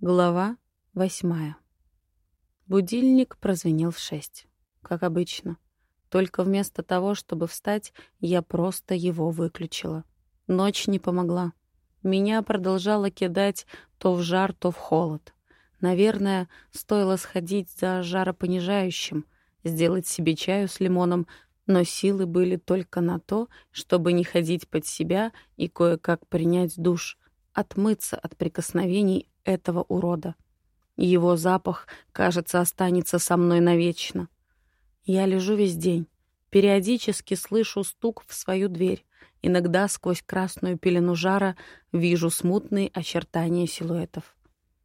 Глава восьмая. Будильник прозвенел в шесть, как обычно. Только вместо того, чтобы встать, я просто его выключила. Ночь не помогла. Меня продолжало кидать то в жар, то в холод. Наверное, стоило сходить за жаропонижающим, сделать себе чаю с лимоном, но силы были только на то, чтобы не ходить под себя и кое-как принять душ, отмыться от прикосновений этого урода. Его запах, кажется, останется со мной навечно. Я лежу весь день. Периодически слышу стук в свою дверь. Иногда сквозь красную пелену жара вижу смутные очертания силуэтов.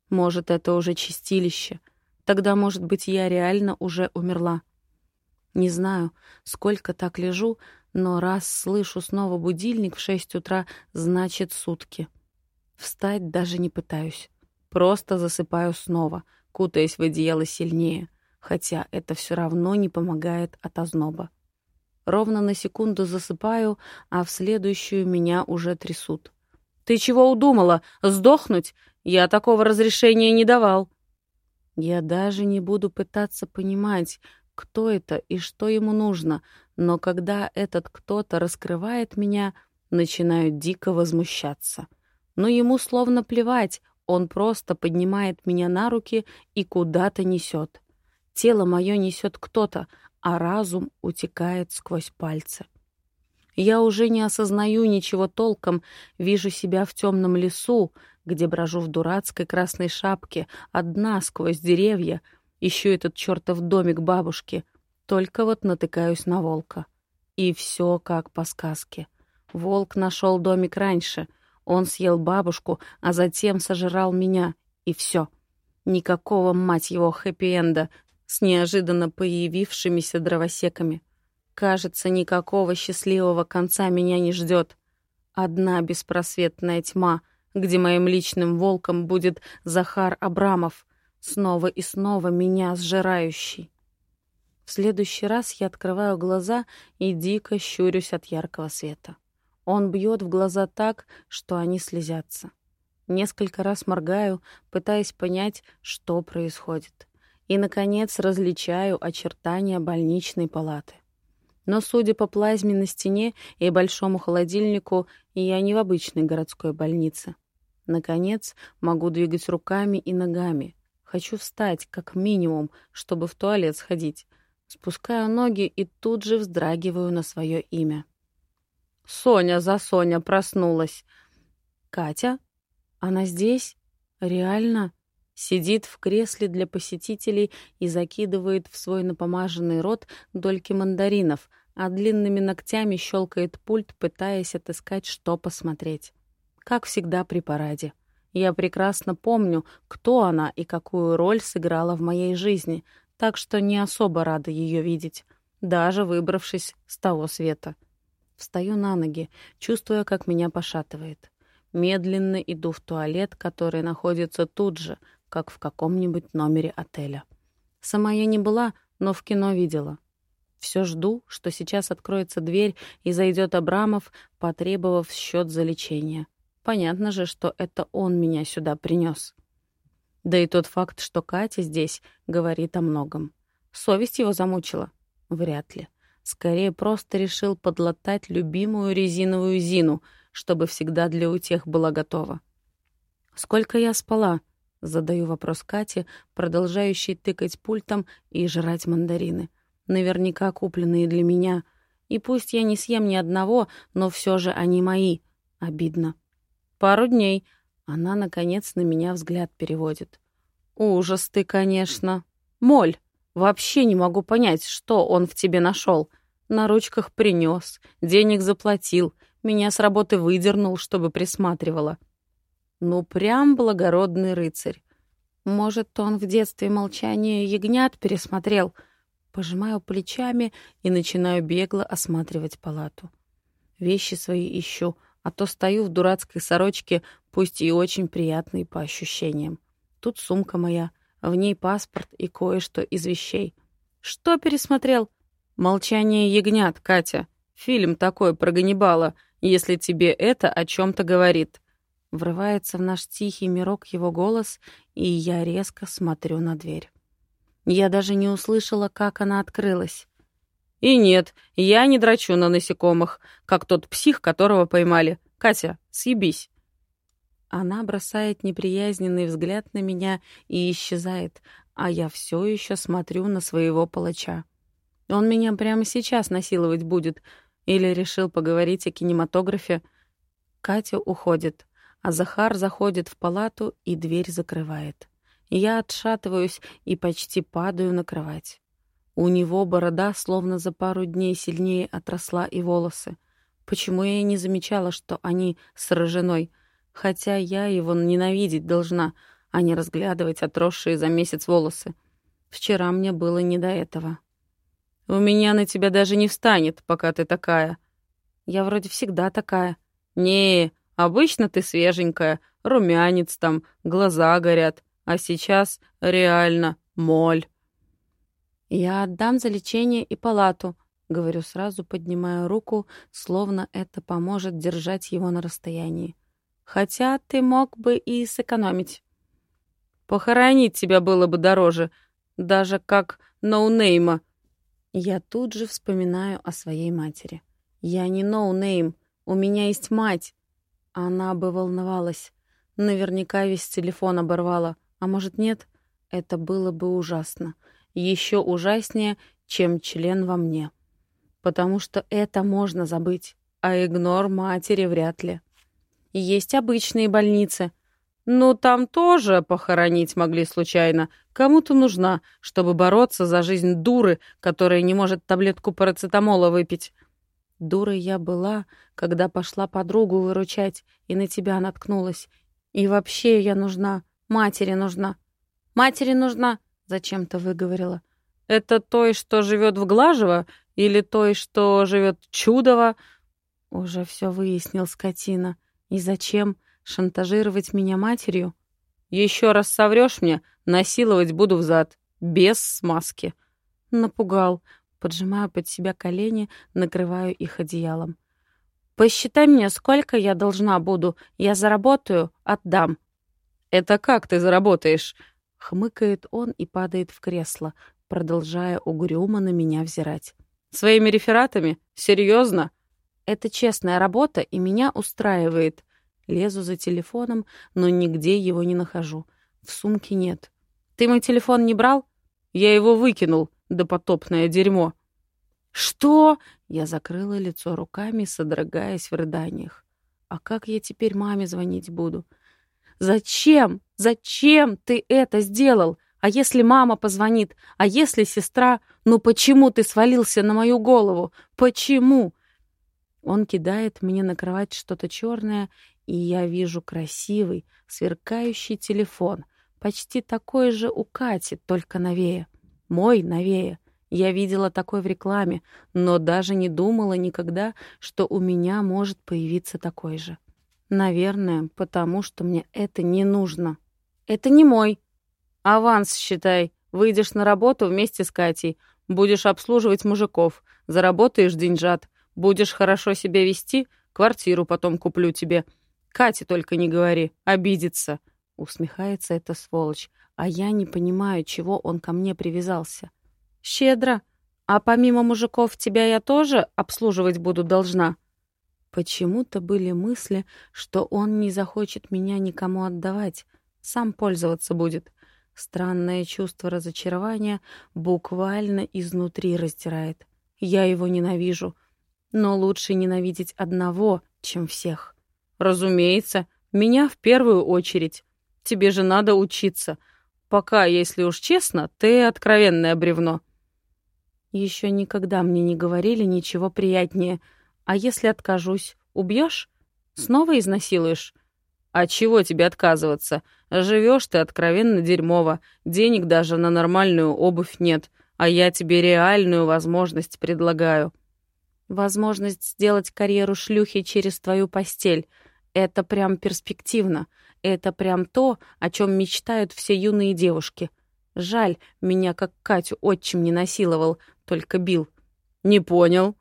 Может, это уже чистилище. Тогда, может быть, я реально уже умерла. Не знаю, сколько так лежу, но раз слышу снова будильник в шесть утра, значит сутки. Встать даже не пытаюсь. Просто засыпаю снова, кутаясь в одеяло сильнее, хотя это все равно не помогает от озноба. Ровно на секунду засыпаю, а в следующую меня уже трясут. «Ты чего удумала? Сдохнуть? Я такого разрешения не давал». Я даже не буду пытаться понимать, кто это и что ему нужно, но когда этот кто-то раскрывает меня, начинаю дико возмущаться. Но ему словно плевать, он просто поднимает меня на руки и куда-то несет. Тело мое несет кто-то, а разум утекает сквозь пальцы. Я уже не осознаю ничего толком, вижу себя в темном лесу, где брожу в дурацкой красной шапке, одна сквозь деревья, ищу этот чертов домик бабушки, только вот натыкаюсь на волка. И все как по сказке. Волк нашел домик раньше — он съел бабушку, а затем сожрал меня. И все. Никакого, мать его, хэппи-энда с неожиданно появившимися дровосеками. Кажется, никакого счастливого конца меня не ждет. Одна беспросветная тьма, где моим личным волком будет Захар Абрамов, снова и снова меня сжирающий. В следующий раз я открываю глаза и дико щурюсь от яркого света. Он бьет в глаза так, что они слезятся. Несколько раз моргаю, пытаясь понять, что происходит. И, наконец, различаю очертания больничной палаты. Но, судя по плазме на стене и большому холодильнику, я не в обычной городской больнице. Наконец, могу двигать руками и ногами. Хочу встать, как минимум, чтобы в туалет сходить. Спускаю ноги и тут же вздрагиваю на свое имя. Соня за Соня проснулась. Катя? Она здесь? Реально? Сидит в кресле для посетителей и закидывает в свой напомаженный рот дольки мандаринов, а длинными ногтями щелкает пульт, пытаясь отыскать, что посмотреть. Как всегда при параде. Я прекрасно помню, кто она и какую роль сыграла в моей жизни, так что не особо рада ее видеть, даже выбравшись с того света. Встаю на ноги, чувствуя, как меня пошатывает. Медленно иду в туалет, который находится тут же, как в каком-нибудь номере отеля. Сама я не была, но в кино видела. Все жду, что сейчас откроется дверь и зайдет Абрамов, потребовав счет за лечение. Понятно же, что это он меня сюда принес. Да и тот факт, что Катя здесь, говорит о многом. Совесть его замучила? Вряд ли. Скорее, просто решил подлатать любимую резиновую Зину, чтобы всегда для утех была готова. «Сколько я спала?» — задаю вопрос Кате, продолжающей тыкать пультом и жрать мандарины. Наверняка купленные для меня. И пусть я не съем ни одного, но все же они мои. Обидно. «Пару дней». Она, наконец, на меня взгляд переводит. «Ужас ты, конечно. Моль!» Вообще не могу понять, что он в тебе нашел. На ручках принес, денег заплатил, меня с работы выдернул, чтобы присматривала. Ну, прям благородный рыцарь. Может, он в детстве молчание ягнят пересмотрел. Пожимаю плечами и начинаю бегло осматривать палату. Вещи свои ищу, а то стою в дурацкой сорочке, пусть и очень приятной по ощущениям. Тут сумка моя — в ней паспорт и кое-что из вещей. Что пересмотрел? Молчание ягнят, Катя. Фильм такой про Ганнибала, если тебе это о чем-то говорит. Врывается в наш тихий мирок его голос, и я резко смотрю на дверь. Я даже не услышала, как она открылась. И нет, я не драчу на насекомых, как тот псих, которого поймали. Катя, съебись. Она бросает неприязненный взгляд на меня и исчезает, а я все еще смотрю на своего палача. Он меня прямо сейчас насиловать будет. Или решил поговорить о кинематографе. Катя уходит, а Захар заходит в палату и дверь закрывает. Я отшатываюсь и почти падаю на кровать. У него борода словно за пару дней сильнее отросла и волосы. Почему я не замечала, что они с роженой? Хотя я его ненавидеть должна, а не разглядывать отросшие за месяц волосы. Вчера мне было не до этого. У меня на тебя даже не встанет, пока ты такая. Я вроде всегда такая. Не, обычно ты свеженькая, румянец там, глаза горят. А сейчас реально моль. Я отдам за лечение и палату, говорю сразу, поднимая руку, словно это поможет держать его на расстоянии. Хотя ты мог бы и сэкономить. Похоронить тебя было бы дороже, даже как ноунейма. Я тут же вспоминаю о своей матери. Я не ноунейм, у меня есть мать. Она бы волновалась. Наверняка весь телефон оборвала. А может, нет? Это было бы ужасно. Еще ужаснее, чем член во мне. Потому что это можно забыть, а игнор матери вряд ли. Есть обычные больницы — ну, там тоже похоронить могли случайно. Кому-то нужна, чтобы бороться за жизнь дуры, которая не может таблетку парацетамола выпить. Дурой я была, когда пошла подругу выручать и на тебя наткнулась. И вообще я нужна, матери нужна. Матери нужна, зачем-то выговорила. Это той, что живет в Глажево, или той, что живет Чудово? Уже все выяснил скотина. И зачем? Шантажировать меня матерью? Еще раз соврешь мне, насиловать буду взад. Без смазки. Напугал. Поджимаю под себя колени, накрываю их одеялом. «Посчитай мне, сколько я должна буду. Я заработаю, отдам». «Это как ты заработаешь?» Хмыкает он и падает в кресло, продолжая угрюмо на меня взирать. «Своими рефератами? Серьезно?» «Это честная работа, и меня устраивает. Лезу за телефоном, но нигде его не нахожу. В сумке нет. «Ты мой телефон не брал?» «Я его выкинул, да потопное дерьмо». «Что?» Я закрыла лицо руками, содрогаясь в рыданиях. «А как я теперь маме звонить буду?» «Зачем? Зачем ты это сделал? А если мама позвонит? А если сестра? Ну почему ты свалился на мою голову? Почему?» Он кидает мне на кровать что-то черное, и я вижу красивый, сверкающий телефон, почти такой же у Кати, только новее. Мой новее. Я видела такой в рекламе, но даже не думала никогда, что у меня может появиться такой же. Наверное, потому что мне это не нужно. Это не мой. Аванс считай. Выйдешь на работу вместе с Катей. Будешь обслуживать мужиков. Заработаешь деньжат. Будешь хорошо себя вести, квартиру потом куплю тебе. Кате только не говори, обидится. Усмехается эта сволочь, а я не понимаю, чего он ко мне привязался. Щедро. А помимо мужиков тебя я тоже обслуживать буду должна. Почему-то были мысли, что он не захочет меня никому отдавать, сам пользоваться будет. Странное чувство разочарования буквально изнутри раздирает. Я его ненавижу, но лучше ненавидеть одного, чем всех. Разумеется, меня в первую очередь. Тебе же надо учиться. Пока, если уж честно, ты откровенное бревно. Еще никогда мне не говорили ничего приятнее. А если откажусь, убьешь? Снова изнасилуешь? А чего тебе отказываться? Живешь ты откровенно дерьмово. Денег даже на нормальную обувь нет. А я тебе реальную возможность предлагаю. Возможность сделать карьеру шлюхи через твою постель — это прям перспективно. Это прям то, о чем мечтают все юные девушки. Жаль, меня как Катю отчим не насиловал, только бил. Не понял.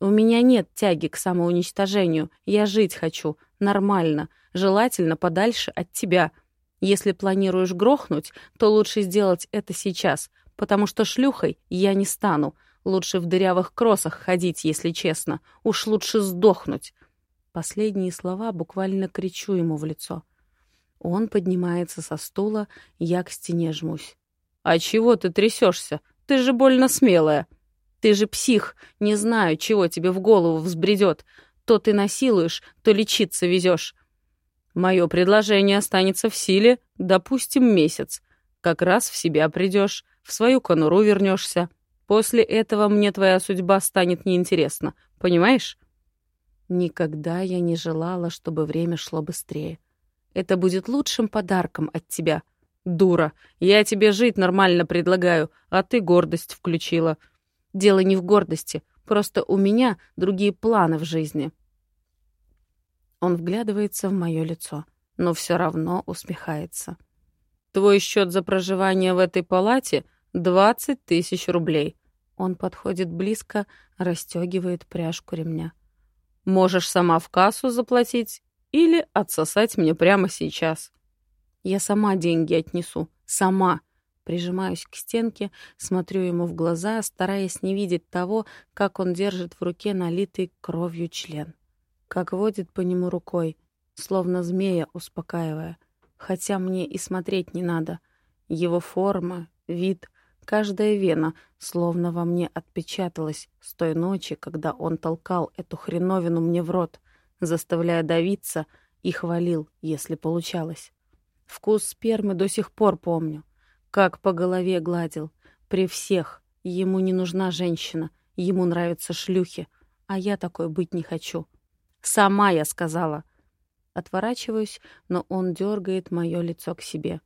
У меня нет тяги к самоуничтожению. Я жить хочу. Нормально. Желательно подальше от тебя. Если планируешь грохнуть, то лучше сделать это сейчас, потому что шлюхой я не стану. Лучше в дырявых кроссах ходить, если честно. Уж лучше сдохнуть. Последние слова буквально кричу ему в лицо. Он поднимается со стула, я к стене жмусь. «А чего ты трясешься? Ты же больно смелая. Ты же псих, не знаю, чего тебе в голову взбредет. То ты насилуешь, то лечиться везешь. Мое предложение останется в силе, допустим, месяц. Как раз в себя придешь, в свою конуру вернешься. После этого мне твоя судьба станет неинтересна, понимаешь? Никогда я не желала, чтобы время шло быстрее. Это будет лучшим подарком от тебя. Дура, я тебе жить нормально предлагаю, а ты гордость включила. Дело не в гордости, просто у меня другие планы в жизни. Он вглядывается в мое лицо, но все равно усмехается. Твой счет за проживание в этой палате — двадцать тысяч рублей. Он подходит близко, расстегивает пряжку ремня. Можешь сама в кассу заплатить или отсосать мне прямо сейчас. Я сама деньги отнесу. Сама. Прижимаюсь к стенке, смотрю ему в глаза, стараясь не видеть того, как он держит в руке налитый кровью член. Как водит по нему рукой, словно змея успокаивая. Хотя мне и смотреть не надо. Его форма, вид, каждая вена словно во мне отпечаталась с той ночи, когда он толкал эту хреновину мне в рот, заставляя давиться и хвалил, если получалось. Вкус спермы до сих пор помню. Как по голове гладил. При всех. Ему не нужна женщина. Ему нравятся шлюхи. А я такой быть не хочу. Сама я сказала. Отворачиваюсь, но он дергает мое лицо к себе.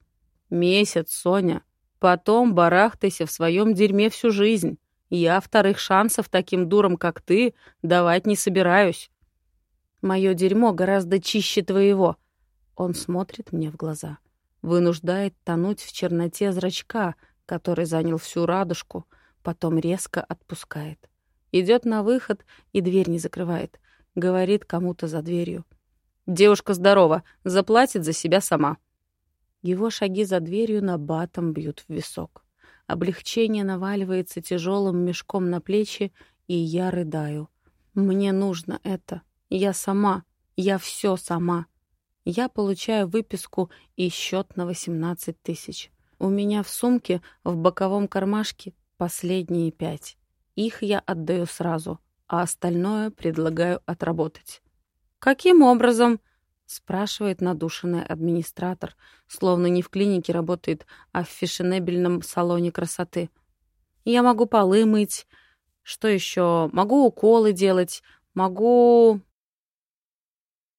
Месяц, Соня. Потом барахтайся в своем дерьме всю жизнь. Я вторых шансов таким дурам, как ты, давать не собираюсь. Мое дерьмо гораздо чище твоего. Он смотрит мне в глаза вынуждает тонуть в черноте зрачка, который занял всю радужку, потом резко отпускает. Идет на выход и дверь не закрывает. Говорит кому-то за дверью. «Девушка здорова, заплатит за себя сама». Его шаги за дверью на батом бьют в висок. Облегчение наваливается тяжелым мешком на плечи, и я рыдаю. «Мне нужно это. Я сама. Я все сама». Я получаю выписку и счет на 18 тысяч. У меня в сумке в боковом кармашке последние пять. Их я отдаю сразу, а остальное предлагаю отработать. «Каким образом?» — спрашивает надушенный администратор, словно не в клинике работает, а в фешенебельном салоне красоты. «Я могу полы мыть. Что еще? Могу уколы делать. Могу